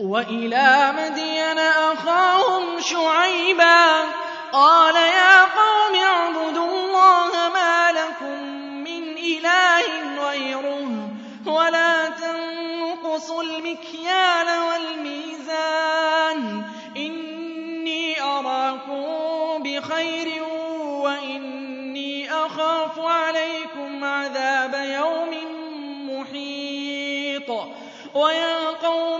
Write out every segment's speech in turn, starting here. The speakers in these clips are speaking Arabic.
وَإِلَى مَدْيَنَ أَخَاهُمْ شُعَيْبًا قَالَ يَا قَوْمِ اعْبُدُوا اللَّهَ مَا لَكُمْ مِنْ إِلَٰهٍ غَيْرُهُ وَلَا تَنقُصُوا الْمِكْيَالَ وَالْمِيزَانَ إِنِّي أَرَاكُمْ بِخَيْرٍ وَإِنِّي أَخَافُ عَلَيْكُمْ عَذَابَ يَوْمٍ مُحِيطٍ وَيَا قَوْمِ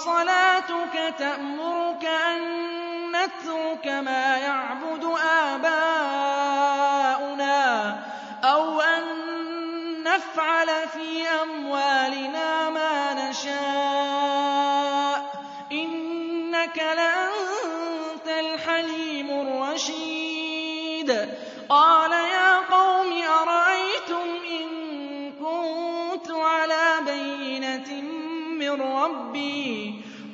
وَصَلَاتُكَ تَأْمُرُكَ أَن نَّتْرُكَ مَا يَعْبُدُ آبَاؤُنَا أَوْ أَن نَّفْعَلَ فِي أَمْوَالِنَا مَا نَشَاءُ ۖ. إِنَّكَ لَأَنتَ الْحَلِيمُ الرَّشِيدُ.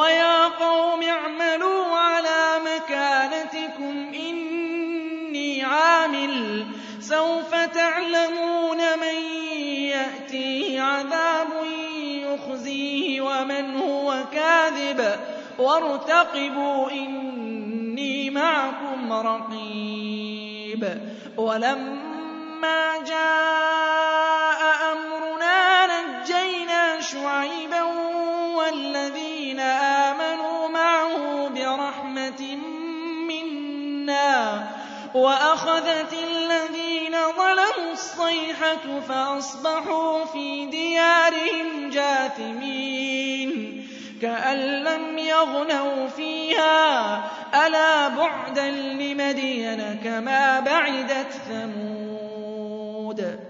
وَيَا قَوْمِ اعْمَلُوا عَلَىٰ مَكَانَتِكُمْ إِنِّي عَامِلٌ سَوْفَ تَعْلَمُونَ مَن يَأْتِيهِ عَذَابٌ يُخْزِيهِ وَمَنْ هُوَ كَاذِبٌ وَارْتَقِبُوا إِنِّي مَعَكُمْ رَقِيبٌ وَلَمَّا جَاءَ أَمْرُنَا نَجَّيْنَا شُعَيْبًا الَّذِينَ آمَنُوا مَعَهُ بِرَحْمَةٍ مِنَّا وَأَخَذَتِ الَّذِينَ ظَلَمُوا الصَّيْحَةُ فَأَصْبَحُوا فِي دِيَارِهِمْ جَاثِمِينَ كَأَن لَّمْ يَغْنَوْا فِيهَا أَلَا بُعْدًا لِّمَدْيَنَ كَمَا بَعِدَتْ ثَمُودُ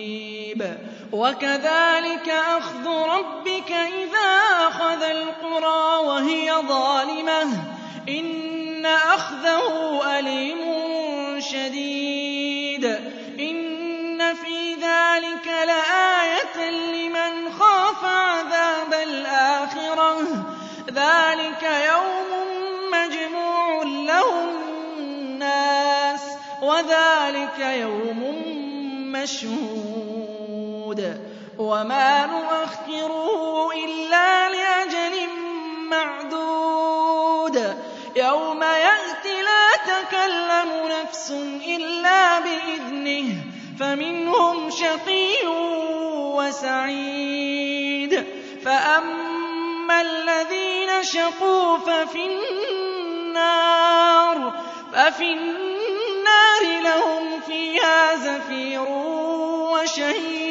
وَكَذَلِكَ أَخْذُ رَبِّكَ إِذَا أَخَذَ الْقُرَى وَهِيَ ظَالِمَةٌ إِنَّ أَخْذَهُ أَلِيمٌ شَدِيدٌ إِنَّ فِي ذَلِكَ لَآيَةً لِمَنْ خَافَ عَذَابَ الْآخِرَةِ ذَلِكَ يَوْمٌ مَجْمُوعٌ لَهُ النَّاسُ وَذَلِكَ يَوْمٌ مَشْهُودٌ مَّوْعُودٍ وَمَا نُؤَخِّرُهُ إِلَّا لِأَجَلٍ مَّعْدُودٍ يَوْمَ يَأْتِي لَا تَكَلَّمُ نَفْسٌ إِلَّا بِإِذْنِهِ فَمِنْهُمْ شَقِيٌّ وَسَعِيدٌ فَأَمَّا الَّذِينَ شَقُوا فَفِي النَّارِ فَفِي النَّارِ لَهُمْ فِيهَا زَفِيرٌ وشهيد